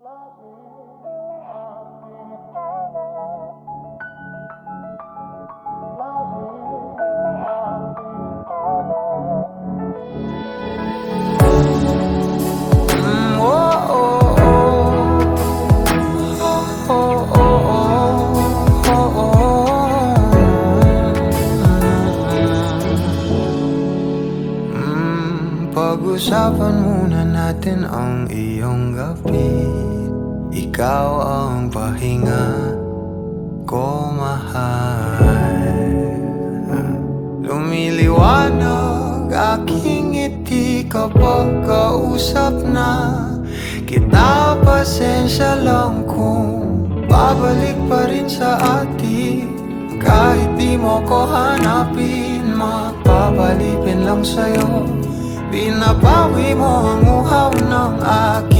Pag-usapan muna natin ang iyong gabi Ikaw ang pahinga ko mahal. Lumiliwanag aking ngiti kapag kausap na Kita. Pasensya lang kung babalik pa rin sa atin. Kahit di mo ko hanapin, magpapalipin lang sa'yo. Binabawi mo ang uhaw ng aking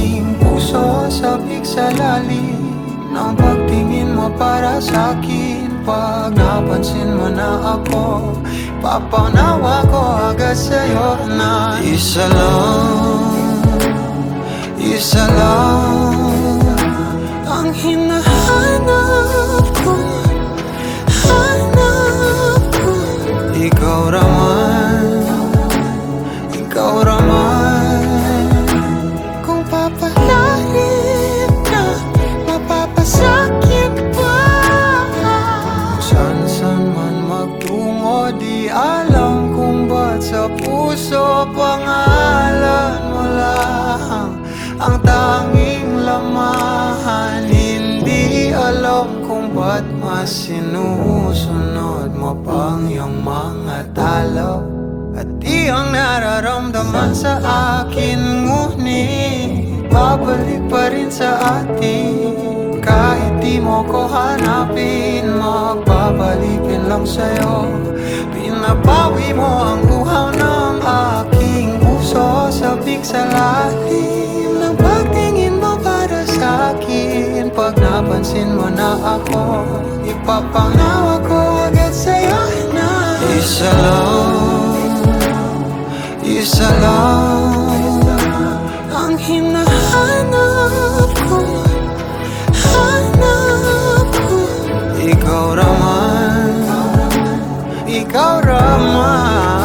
puso Sabik sa lalim ng pagtingin mo para sa akin. Pag napansin mo na ako Papanawa ko agad sa'yo na Isa lang, isa lang alam kung ba't mas sinusunod mo pang iyong mga talo At ang nararamdaman sa akin Ngunit babalik pa rin sa atin. Kahit di mo ko hanapin Magpapalipin lang sa'yo. Pinabawi mo ang uhaw ng aking puso Sabik sa lalim napansin mo na ako Ipapanawa ko agad sa'yo na Isa lang, isa lang. Ang hinahanap ko Hanap ko. Ikaw raman Ikaw raman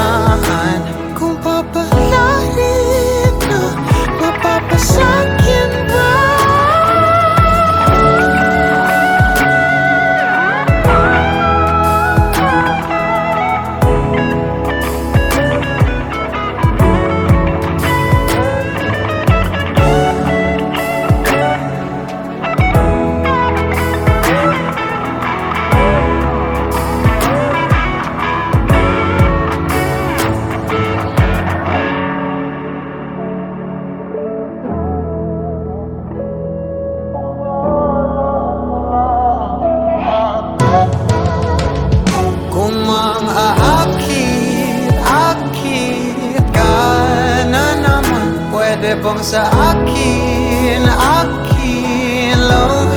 Bang sa akin, akin lang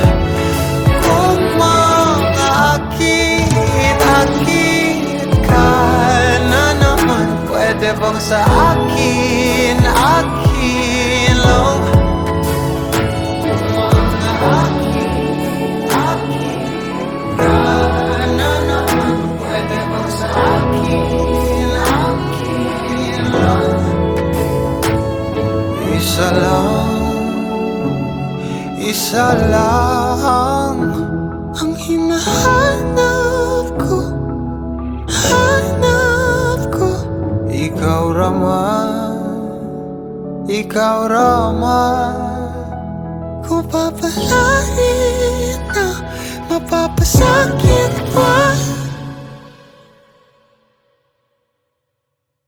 Kung mang aakit, akit ka na naman Pwede bang sa akin lang, isa lang Ang hinahanap ko, hanap ko. Ikaw raman, ikaw raman Kung papalarin na mapapasakit